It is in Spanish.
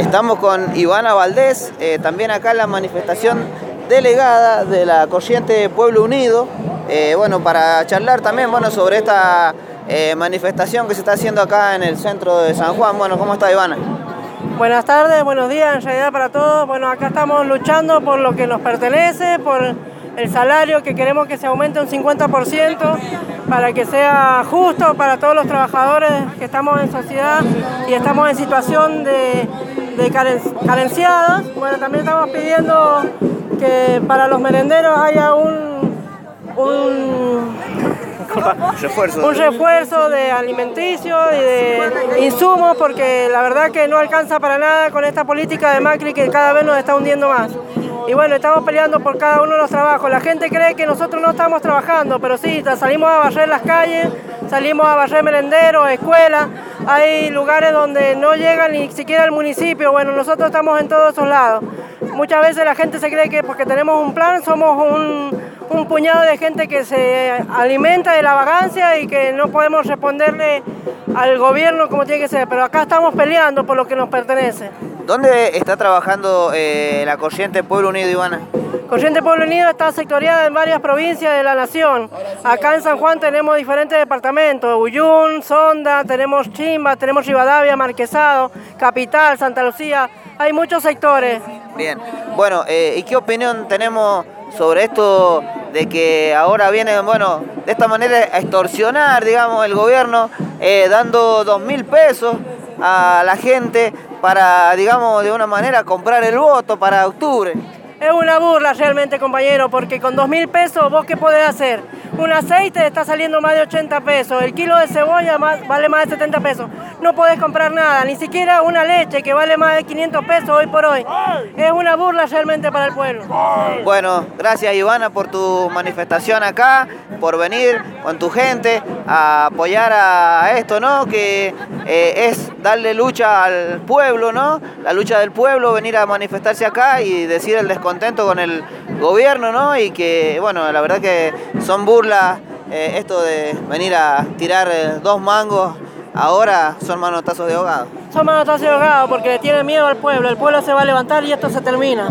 Estamos con Ivana Valdés, eh, también acá en la manifestación delegada de la corriente Pueblo Unido, eh, bueno, para charlar también bueno, sobre esta eh, manifestación que se está haciendo acá en el centro de San Juan. Bueno, ¿cómo está Ivana? Buenas tardes, buenos días en realidad para todos. Bueno, acá estamos luchando por lo que nos pertenece, por el salario que queremos que se aumente un 50% para que sea justo para todos los trabajadores que estamos en sociedad y estamos en situación de de carenciados. Bueno, también estamos pidiendo que para los merenderos haya un, un refuerzo. un refuerzo de alimenticio y de insumos porque la verdad que no alcanza para nada con esta política de Macri que cada vez nos está hundiendo más. Y bueno, estamos peleando por cada uno de los trabajos. La gente cree que nosotros no estamos trabajando, pero sí, salimos a barrer las calles, salimos a barrer merenderos, escuelas, hay lugares donde no llega ni siquiera el municipio, bueno, nosotros estamos en todos esos lados. Muchas veces la gente se cree que porque tenemos un plan somos un, un puñado de gente que se alimenta de la vagancia y que no podemos responderle al gobierno como tiene que ser, pero acá estamos peleando por lo que nos pertenece. ¿Dónde está trabajando eh, la corriente Pueblo Unido, Ivana? Corriente Pueblo Unido está sectoriada en varias provincias de la nación. Acá en San Juan tenemos diferentes departamentos, Uyún, Sonda, tenemos Chimba, tenemos Rivadavia, Marquesado, Capital, Santa Lucía, hay muchos sectores. Bien, bueno, eh, ¿y qué opinión tenemos sobre esto de que ahora viene, bueno, de esta manera a extorsionar, digamos, el gobierno, eh, dando dos mil pesos a la gente para, digamos, de una manera comprar el voto para octubre. Es una burla realmente, compañero, porque con dos mil pesos, ¿vos qué podés hacer? Un aceite está saliendo más de 80 pesos, el kilo de cebolla vale más de 70 pesos. No podés comprar nada, ni siquiera una leche que vale más de 500 pesos hoy por hoy. Es una burla realmente para el pueblo. Bueno, gracias Ivana por tu manifestación acá, por venir con tu gente a apoyar a esto, ¿no? Que eh, es darle lucha al pueblo, ¿no? La lucha del pueblo, venir a manifestarse acá y decir el descontento con el gobierno, ¿no? Y que, bueno, la verdad que son burlas eh, esto de venir a tirar eh, dos mangos, ahora son manotazos de ahogado. Son manotazos de ahogado porque le tienen miedo al pueblo, el pueblo se va a levantar y esto se termina.